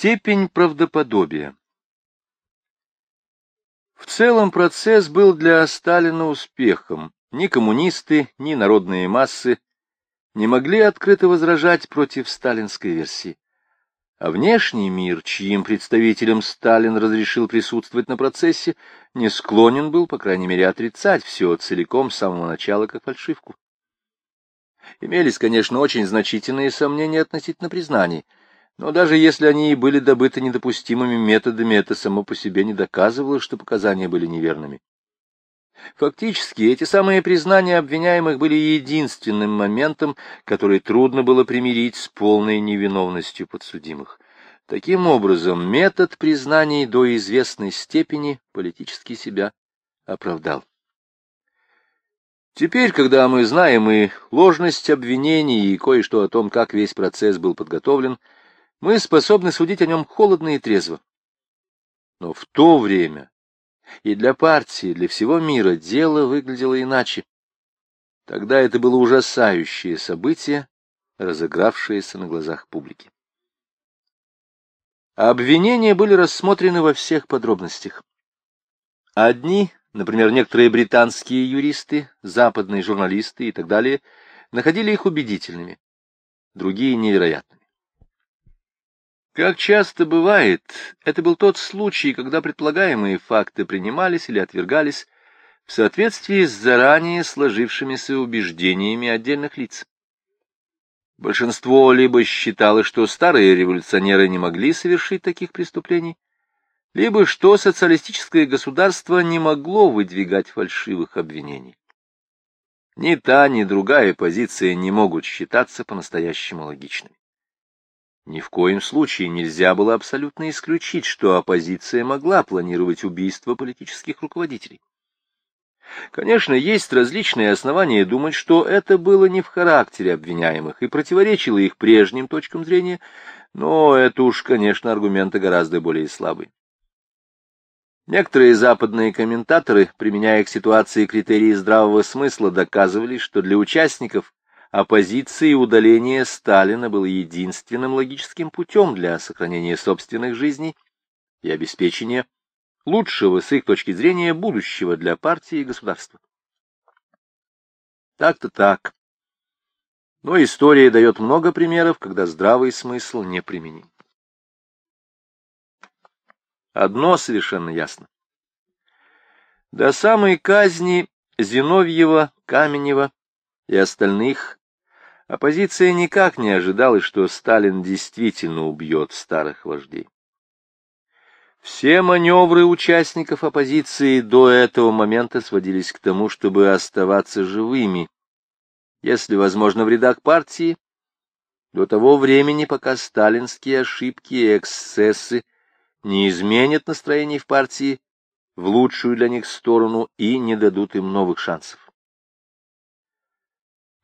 Степень правдоподобия В целом процесс был для Сталина успехом. Ни коммунисты, ни народные массы не могли открыто возражать против сталинской версии. А внешний мир, чьим представителям Сталин разрешил присутствовать на процессе, не склонен был, по крайней мере, отрицать все целиком с самого начала как фальшивку. Имелись, конечно, очень значительные сомнения относительно признаний, но даже если они и были добыты недопустимыми методами, это само по себе не доказывало, что показания были неверными. Фактически, эти самые признания обвиняемых были единственным моментом, который трудно было примирить с полной невиновностью подсудимых. Таким образом, метод признаний до известной степени политически себя оправдал. Теперь, когда мы знаем и ложность обвинений, и кое-что о том, как весь процесс был подготовлен, мы способны судить о нем холодно и трезво. Но в то время и для партии, и для всего мира дело выглядело иначе. Тогда это было ужасающее событие, разыгравшееся на глазах публики. Обвинения были рассмотрены во всех подробностях. Одни Например, некоторые британские юристы, западные журналисты и так далее находили их убедительными, другие — невероятными. Как часто бывает, это был тот случай, когда предполагаемые факты принимались или отвергались в соответствии с заранее сложившимися убеждениями отдельных лиц. Большинство либо считало, что старые революционеры не могли совершить таких преступлений, либо что социалистическое государство не могло выдвигать фальшивых обвинений. Ни та, ни другая позиция не могут считаться по-настоящему логичными. Ни в коем случае нельзя было абсолютно исключить, что оппозиция могла планировать убийство политических руководителей. Конечно, есть различные основания думать, что это было не в характере обвиняемых и противоречило их прежним точкам зрения, но это уж, конечно, аргументы гораздо более слабые. Некоторые западные комментаторы, применяя к ситуации критерии здравого смысла, доказывали, что для участников оппозиции удаление Сталина было единственным логическим путем для сохранения собственных жизней и обеспечения лучшего с их точки зрения будущего для партии и государства. Так-то так. Но история дает много примеров, когда здравый смысл не применим. Одно совершенно ясно. До самой казни Зиновьева, Каменева и остальных оппозиция никак не ожидала, что Сталин действительно убьет старых вождей. Все маневры участников оппозиции до этого момента сводились к тому, чтобы оставаться живыми, если возможно в рядах партии, до того времени, пока сталинские ошибки и эксцессы не изменят настроение в партии в лучшую для них сторону и не дадут им новых шансов.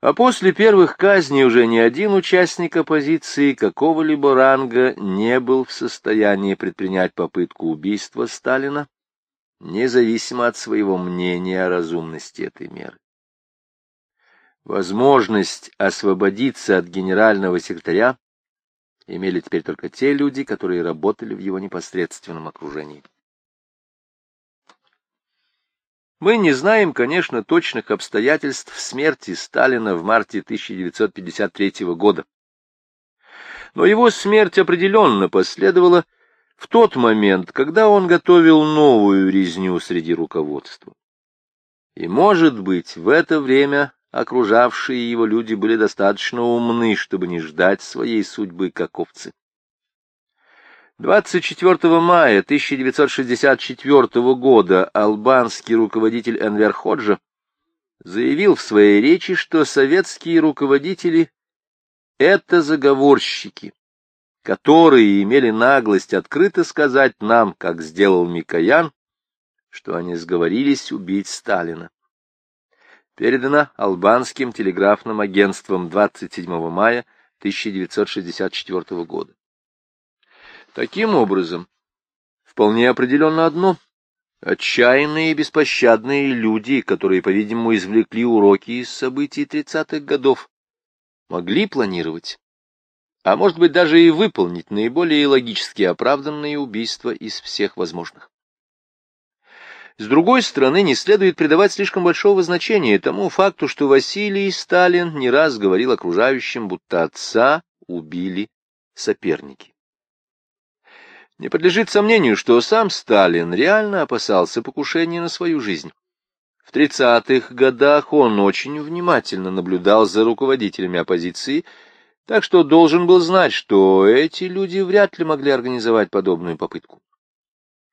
А после первых казней уже ни один участник оппозиции какого-либо ранга не был в состоянии предпринять попытку убийства Сталина, независимо от своего мнения о разумности этой меры. Возможность освободиться от генерального секретаря имели теперь только те люди, которые работали в его непосредственном окружении. Мы не знаем, конечно, точных обстоятельств смерти Сталина в марте 1953 года. Но его смерть определенно последовала в тот момент, когда он готовил новую резню среди руководства. И, может быть, в это время окружавшие его люди были достаточно умны, чтобы не ждать своей судьбы как овцы. 24 мая 1964 года албанский руководитель Энвер Ходжа заявил в своей речи, что советские руководители — это заговорщики, которые имели наглость открыто сказать нам, как сделал Микоян, что они сговорились убить Сталина передана албанским телеграфным агентством 27 мая 1964 года. Таким образом, вполне определенно одно — отчаянные и беспощадные люди, которые, по-видимому, извлекли уроки из событий тридцатых годов, могли планировать, а может быть даже и выполнить наиболее логически оправданные убийства из всех возможных. С другой стороны, не следует придавать слишком большого значения тому факту, что Василий Сталин не раз говорил окружающим, будто отца убили соперники. Не подлежит сомнению, что сам Сталин реально опасался покушения на свою жизнь. В 30-х годах он очень внимательно наблюдал за руководителями оппозиции, так что должен был знать, что эти люди вряд ли могли организовать подобную попытку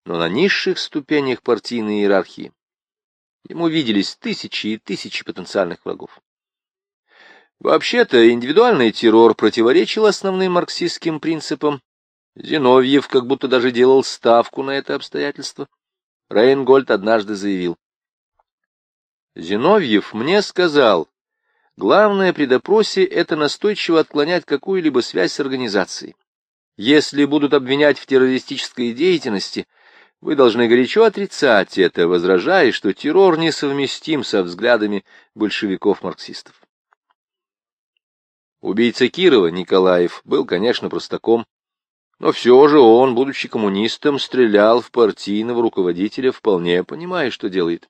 но на низших ступенях партийной иерархии ему виделись тысячи и тысячи потенциальных врагов. Вообще-то индивидуальный террор противоречил основным марксистским принципам. Зиновьев как будто даже делал ставку на это обстоятельство. Рейнгольд однажды заявил. Зиновьев мне сказал, главное при допросе — это настойчиво отклонять какую-либо связь с организацией. Если будут обвинять в террористической деятельности — вы должны горячо отрицать это, возражая, что террор несовместим со взглядами большевиков-марксистов. Убийца Кирова, Николаев, был, конечно, простаком, но все же он, будучи коммунистом, стрелял в партийного руководителя, вполне понимая, что делает.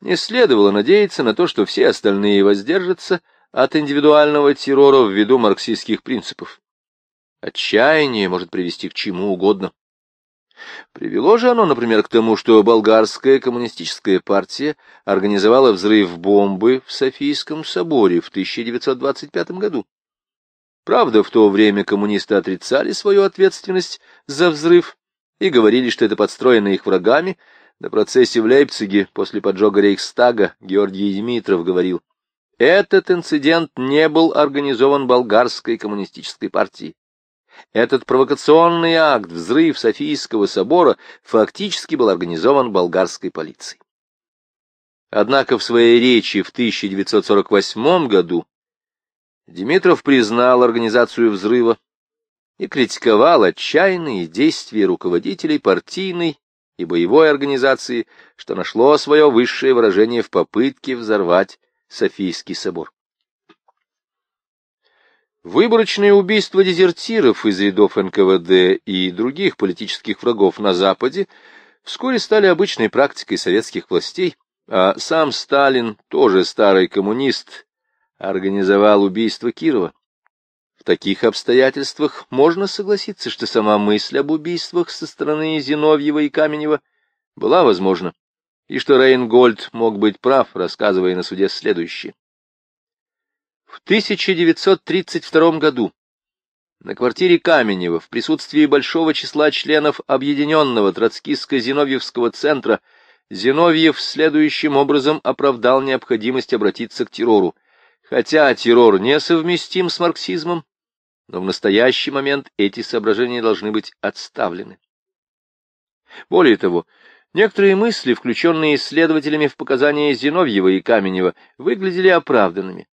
Не следовало надеяться на то, что все остальные воздержатся от индивидуального террора ввиду марксистских принципов. Отчаяние может привести к чему угодно. Привело же оно, например, к тому, что болгарская коммунистическая партия организовала взрыв бомбы в Софийском соборе в 1925 году. Правда, в то время коммунисты отрицали свою ответственность за взрыв и говорили, что это подстроено их врагами. На процессе в Лейпциге после поджога Рейхстага Георгий Димитров говорил, «Этот инцидент не был организован болгарской коммунистической партией. Этот провокационный акт, взрыв Софийского собора, фактически был организован болгарской полицией. Однако в своей речи в 1948 году Димитров признал организацию взрыва и критиковал отчаянные действия руководителей партийной и боевой организации, что нашло свое высшее выражение в попытке взорвать Софийский собор. Выборочные убийства дезертиров из рядов НКВД и других политических врагов на Западе вскоре стали обычной практикой советских властей, а сам Сталин, тоже старый коммунист, организовал убийство Кирова. В таких обстоятельствах можно согласиться, что сама мысль об убийствах со стороны Зиновьева и Каменева была возможна, и что Рейнгольд мог быть прав, рассказывая на суде следующее. В 1932 году на квартире Каменева в присутствии большого числа членов Объединенного Троцкистско-Зиновьевского центра Зиновьев следующим образом оправдал необходимость обратиться к террору. Хотя террор несовместим с марксизмом, но в настоящий момент эти соображения должны быть отставлены. Более того, некоторые мысли, включенные исследователями в показания Зиновьева и Каменева, выглядели оправданными.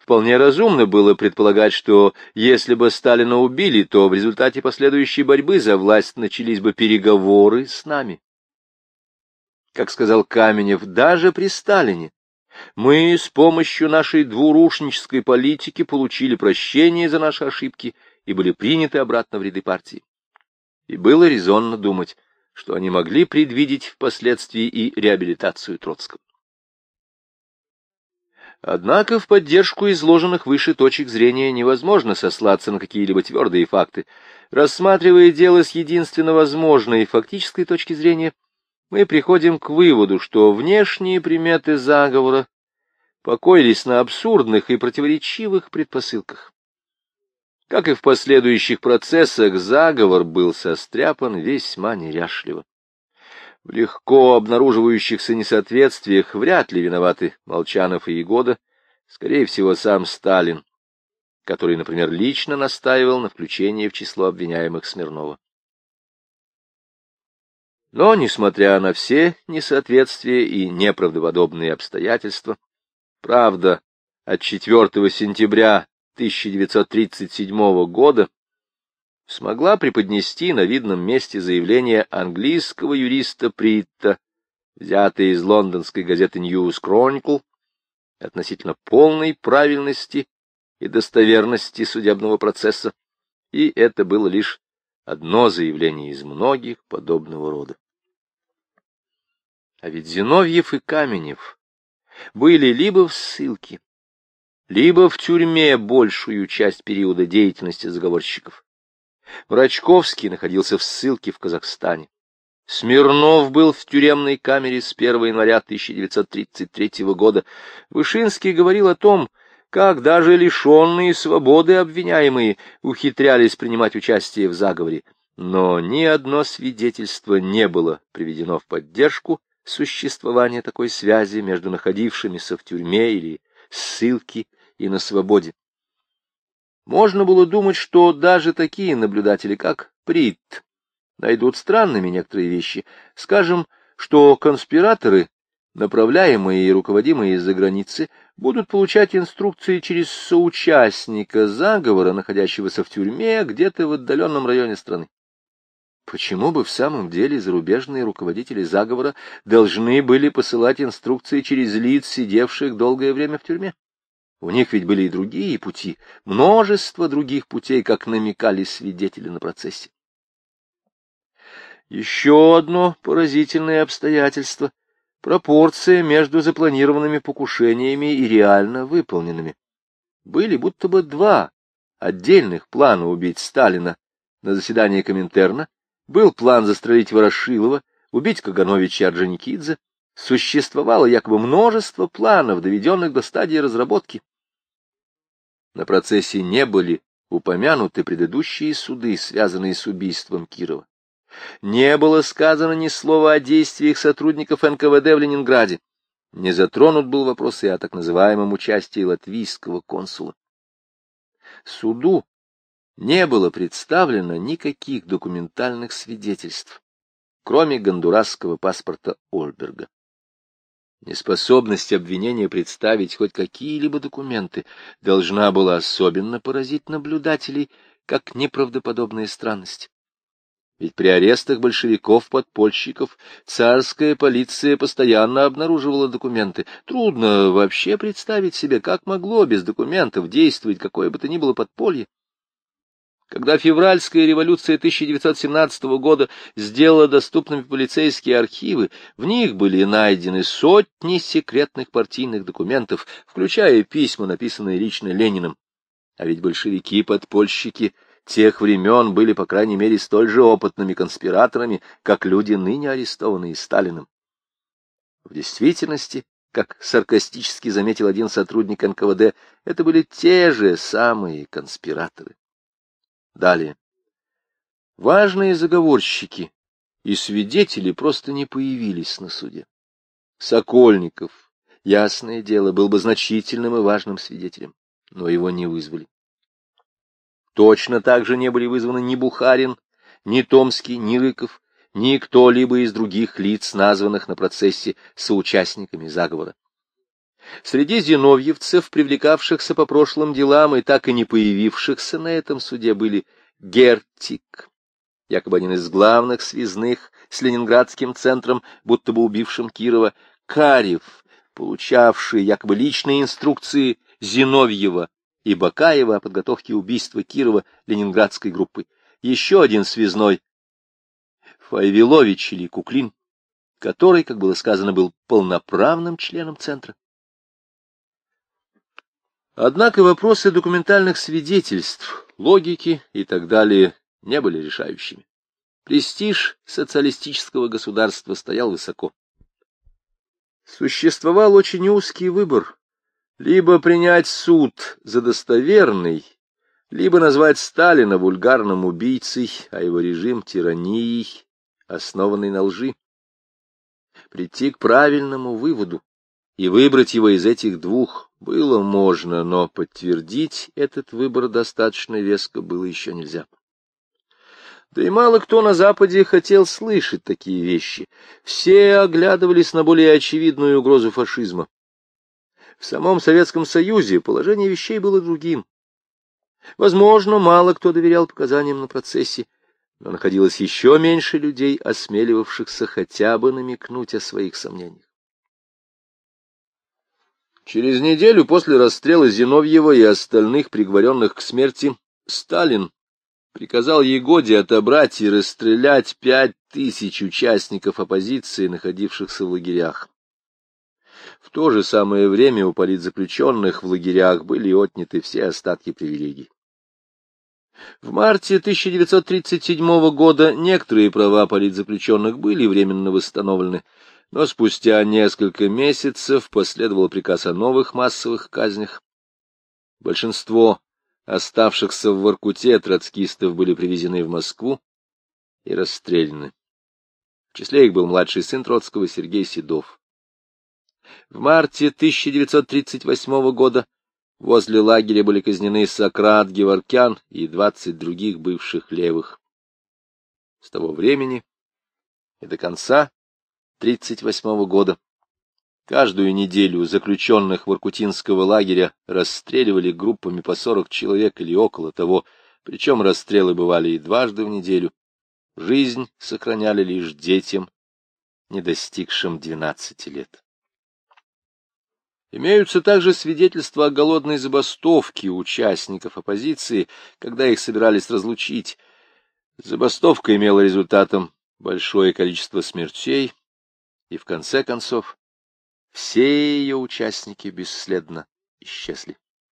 Вполне разумно было предполагать, что если бы Сталина убили, то в результате последующей борьбы за власть начались бы переговоры с нами. Как сказал Каменев, даже при Сталине мы с помощью нашей двурушнической политики получили прощение за наши ошибки и были приняты обратно в ряды партии. И было резонно думать, что они могли предвидеть впоследствии и реабилитацию Троцкого. Однако в поддержку изложенных выше точек зрения невозможно сослаться на какие-либо твердые факты. Рассматривая дело с единственно возможной фактической точки зрения, мы приходим к выводу, что внешние приметы заговора покоились на абсурдных и противоречивых предпосылках. Как и в последующих процессах, заговор был состряпан весьма неряшливо. В легко обнаруживающихся несоответствиях вряд ли виноваты Молчанов и Егода, скорее всего, сам Сталин, который, например, лично настаивал на включении в число обвиняемых Смирнова. Но, несмотря на все несоответствия и неправдоподобные обстоятельства, правда от 4 сентября 1937 года смогла преподнести на видном месте заявление английского юриста Притта, взятое из лондонской газеты News Chronicle, относительно полной правильности и достоверности судебного процесса, и это было лишь одно заявление из многих подобного рода. А ведь Зиновьев и Каменев были либо в ссылке, либо в тюрьме большую часть периода деятельности заговорщиков. Врачковский находился в ссылке в Казахстане. Смирнов был в тюремной камере с 1 января 1933 года. Вышинский говорил о том, как даже лишенные свободы обвиняемые ухитрялись принимать участие в заговоре. Но ни одно свидетельство не было приведено в поддержку существования такой связи между находившимися в тюрьме или ссылке и на свободе. Можно было думать, что даже такие наблюдатели, как Притт, найдут странными некоторые вещи. Скажем, что конспираторы, направляемые и руководимые из-за границы, будут получать инструкции через соучастника заговора, находящегося в тюрьме где-то в отдаленном районе страны. Почему бы в самом деле зарубежные руководители заговора должны были посылать инструкции через лиц, сидевших долгое время в тюрьме? У них ведь были и другие пути, множество других путей, как намекали свидетели на процессе. Еще одно поразительное обстоятельство — пропорция между запланированными покушениями и реально выполненными. Были будто бы два отдельных плана убить Сталина на заседании Коминтерна, был план застрелить Ворошилова, убить Кагановича и Орджоникидзе, существовало якобы множество планов, доведенных до стадии разработки. На процессе не были упомянуты предыдущие суды, связанные с убийством Кирова. Не было сказано ни слова о действиях сотрудников НКВД в Ленинграде. Не затронут был вопрос и о так называемом участии латвийского консула. Суду не было представлено никаких документальных свидетельств, кроме гондурасского паспорта Ольберга. Неспособность обвинения представить хоть какие-либо документы должна была особенно поразить наблюдателей, как неправдоподобная странность. Ведь при арестах большевиков-подпольщиков царская полиция постоянно обнаруживала документы. Трудно вообще представить себе, как могло без документов действовать какое бы то ни было подполье. Когда февральская революция 1917 года сделала доступными полицейские архивы, в них были найдены сотни секретных партийных документов, включая письма, написанные лично Лениным. А ведь большевики-подпольщики тех времен были, по крайней мере, столь же опытными конспираторами, как люди, ныне арестованные Сталиным. В действительности, как саркастически заметил один сотрудник НКВД, это были те же самые конспираторы. Далее. Важные заговорщики и свидетели просто не появились на суде. Сокольников, ясное дело, был бы значительным и важным свидетелем, но его не вызвали. Точно так же не были вызваны ни Бухарин, ни Томский, ни Рыков, ни кто-либо из других лиц, названных на процессе соучастниками заговора. Среди зиновьевцев, привлекавшихся по прошлым делам и так и не появившихся на этом суде, были Гертик, якобы один из главных связных с ленинградским центром, будто бы убившим Кирова, Карев, получавший якобы личные инструкции Зиновьева и Бакаева о подготовке убийства Кирова ленинградской группы. Еще один связной, Файвилович или Куклин, который, как было сказано, был полноправным членом Центра. Однако вопросы документальных свидетельств, логики и так далее не были решающими. Престиж социалистического государства стоял высоко. Существовал очень узкий выбор либо принять суд за достоверный, либо назвать Сталина вульгарным убийцей, а его режим тиранией, основанной на лжи. Прийти к правильному выводу и выбрать его из этих двух было можно, но подтвердить этот выбор достаточно веско было еще нельзя. Да и мало кто на Западе хотел слышать такие вещи. Все оглядывались на более очевидную угрозу фашизма. В самом Советском Союзе положение вещей было другим. Возможно, мало кто доверял показаниям на процессе, но находилось еще меньше людей, осмеливавшихся хотя бы намекнуть о своих сомнениях. Через неделю после расстрела Зиновьева и остальных приговоренных к смерти Сталин приказал Егоде отобрать и расстрелять пять тысяч участников оппозиции, находившихся в лагерях. В то же самое время у политзаключенных в лагерях были отняты все остатки привилегий. В марте 1937 года некоторые права политзаключенных были временно восстановлены, но спустя несколько месяцев последовал приказ о новых массовых казнях. Большинство оставшихся в Воркуте троцкистов были привезены в Москву и расстреляны. В числе их был младший сын Троцкого Сергей Седов. В марте 1938 года возле лагеря были казнены Сократ Геворкян и двадцать других бывших левых. С того времени и до конца 1938 года каждую неделю заключенных Воркутинского лагеря расстреливали группами по сорок человек или около того, причем расстрелы бывали и дважды в неделю. Жизнь сохраняли лишь детям, не достигшим двенадцати лет. Имеются также свидетельства о голодной забастовке участников оппозиции, когда их собирались разлучить. Забастовка имела результатом большое количество смертей, и в конце концов все ее участники бесследно исчезли.